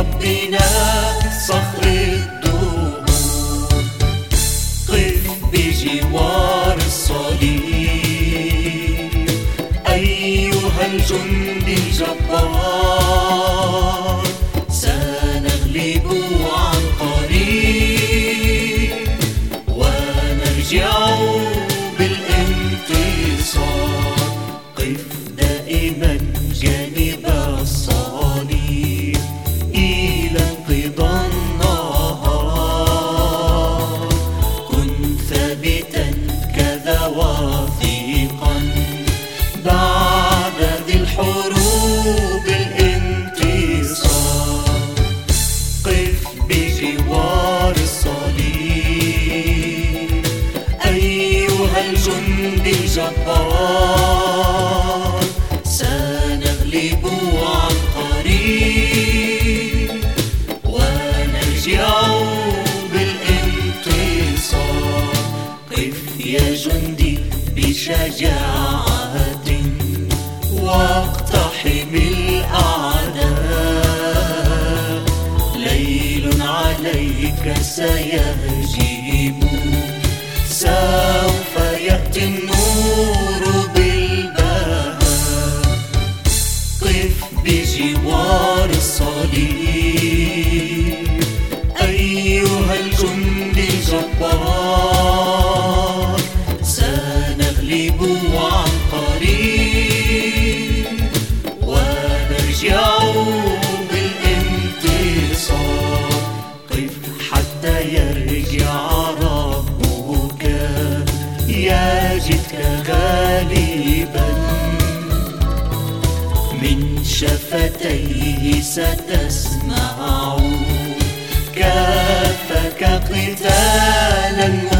بربنا صخر الدهور. قف بجوار الصليب. أيها الجندي الجبار سنغلب واثقا بعد ذي الحروب الانتصار. قف بجوار الصليب أيها الجندي الجبار. سنغلب عليك سيهجم سوف يأتي النور بالبهاء. قف بجوار الصليب. أيها الجندي الجبار. سنغلب يجدك غالبا. من شفتيه ستسمع. كافك قتالا